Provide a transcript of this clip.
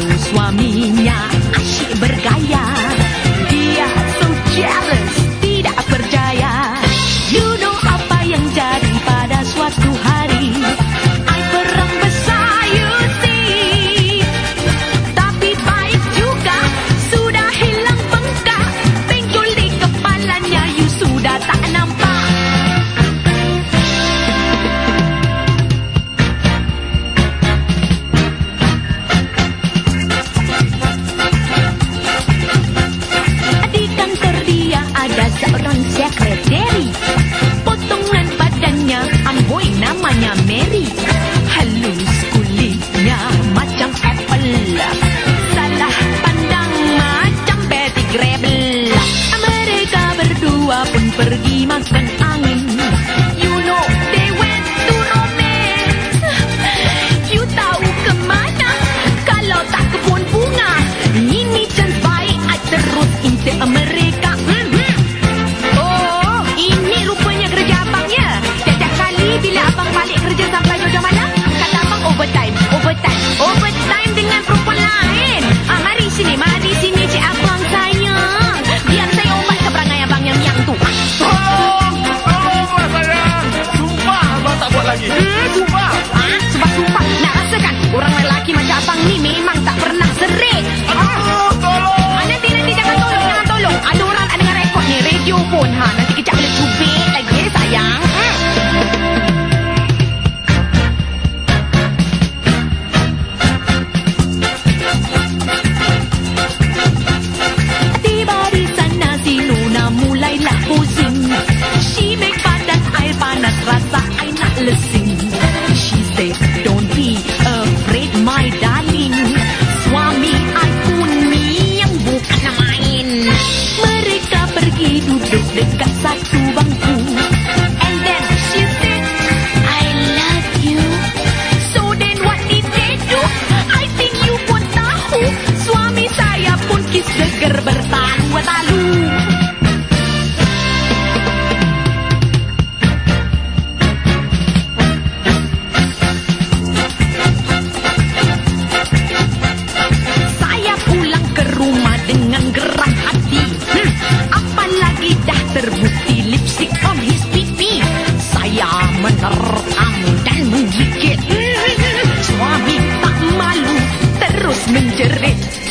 Suaminya asyik bergaya Dia so jealous Secret. ini memang tak pernah seger bertalu talu Saya pulang ke rumah dengan gerak hati. Hmm, Apalagi dah terbukti lipstick on his pipi Saya menerkam dan menggigit. Hmm, Suami tak malu terus menjerit.